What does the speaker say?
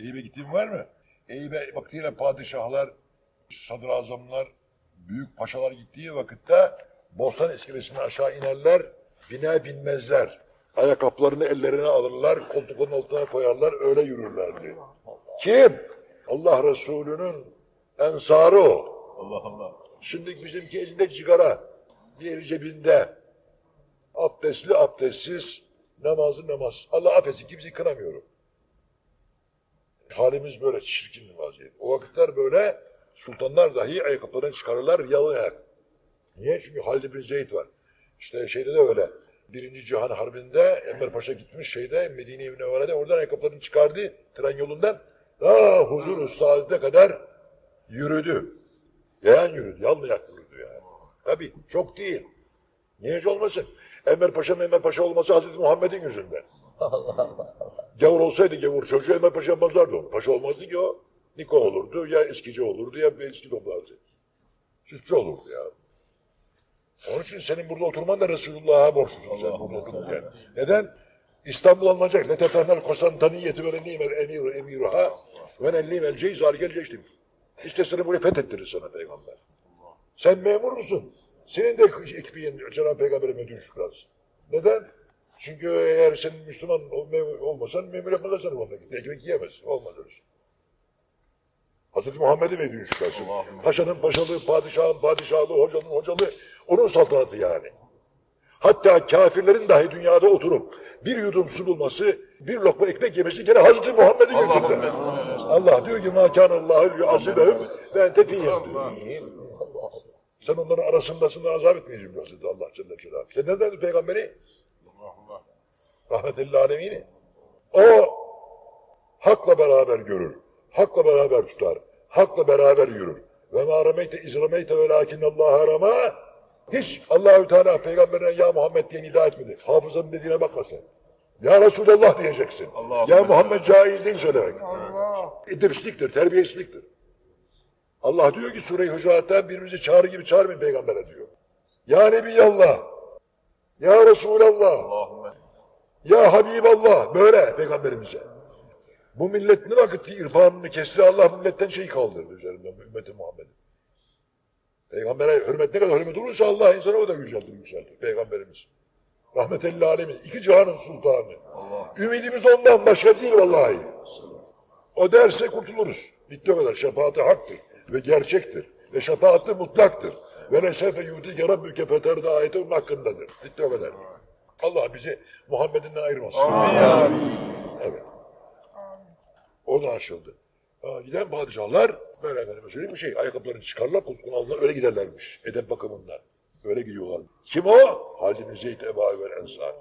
Eyüp'e gittiğin var mı? Eyüp'e vaktiyle padişahlar, sadrazamlar, büyük paşalar gittiği vakitte Bostan iskelesine aşağı inerler, biner binmezler. Ayakkabılarını ellerine alırlar, koltukların altına koyarlar, öyle yürürlerdi. Kim? Allah Resulü'nün ensarı o. Allah Allah. Şimdi bizimki elinde cigara, bir eli cebinde. Abdestli abdestsiz, namazı namaz. Allah affetsin kimseyi kınamıyorum. Halimiz böyle çirkin vaziyet. O vakitler böyle sultanlar dahi ayakkabılarını çıkarırlar yalı ayak. Niye? Çünkü Halid bin Zeyd var. İşte şeyde de öyle. Birinci Cihan Harbi'nde Enver Paşa gitmiş şeyde Medine-i Münevvere'de oradan ayakkabılarını çıkardı tren yolundan. Daha huzur saadete kadar yürüdü. Yayan yürüdü, yanlayak yürüdü yani. Tabii çok değil. Niye hiç olmasın? Enver Paşa Enver Paşa olması Hazreti Muhammed'in yüzünden. Gavur olsaydı gavur çocuğu Enver Paşa yapmazlardı onu. Paşa olmazdı ki o. Niko olurdu, ya eskici olurdu, ya eski toplardı. Sütçü olurdu ya. Onun için senin burada oturman da Resulullah'a borçlusun sen burada otururken. Neden? İstanbul alınacak. Letefenel Konstantiniyeti ve nimel emir emiruha ve nellimel ceyz alikel ceyş demiş. İşte seni buraya fethettirir sana peygamber. Sen memur musun? Senin de ekmeğin Cenab-ı Peygamber'e medün şükrası. Neden? Çünkü eğer sen Müslüman olmasan memur yapmazsan o memlekette. Ekmek yiyemezsin. Olmaz öyle şey. Hazreti Muhammed'e veriyor şu kalsın. Paşanın paşalığı, padişahın padişahlığı, hocanın hocalığı onun saltanatı yani. Hatta kafirlerin dahi dünyada oturup bir yudum su bulması, bir lokma ekmek yemesi gene Hazreti Muhammed'in yüzünden. Allah diyor ki مَا yuazibehum ve ente fiyem diyor. Sen onların arasındasın azap etmeyeceğim diyor Hazreti Allah Celle Celaluhu. Sen neden peygamberi? Rahmetelli alemini. O hakla beraber görür. Hakla beraber tutar. Hakla beraber yürür. Ve ma rameyte iz rameyte ve lakinnallaha rama hiç Allahü Teala peygamberine ya Muhammed diye nida etmedi. Hafızanın dediğine bakma sen. Ya Resulallah diyeceksin. Allahümme ya Muhammed caiz değil söylemek. İdrisliktir, terbiyesizliktir. Allah diyor ki Sure-i Hucurat'ta birbirimizi çağrı gibi çağırmayın peygambere diyor. Ya Nebiyallah, Ya Resulallah, Allahümme. Ya Habiballah böyle peygamberimize. Bu millet ne vakit ki irfanını kesti Allah milletten şeyi kaldırdı üzerinden ümmeti Muhammed'in. Peygambere hürmet ne kadar hürmet olursa Allah insanı o da yüceltir yükseltir peygamberimiz. Rahmetelli alemin iki cihanın sultanı. Ümidimiz ondan başka değil vallahi. O derse kurtuluruz. Bitti o kadar. Şefaati haktır ve gerçektir. Ve şefaati mutlaktır. Ve leşefe yudike rabbüke feterde ayeti onun hakkındadır. Bitti o kadar. Allah bizi Muhammed'inden ayırmasın. Evet. O da açıldı. Ha, giden padişahlar böyle efendime söyleyeyim bir şey. Ayakkabılarını çıkarlar, koltuğun altına öyle giderlermiş. Edep bakımından. Öyle gidiyorlar. Kim o? Halid bin Zeyd Ebu Ensar.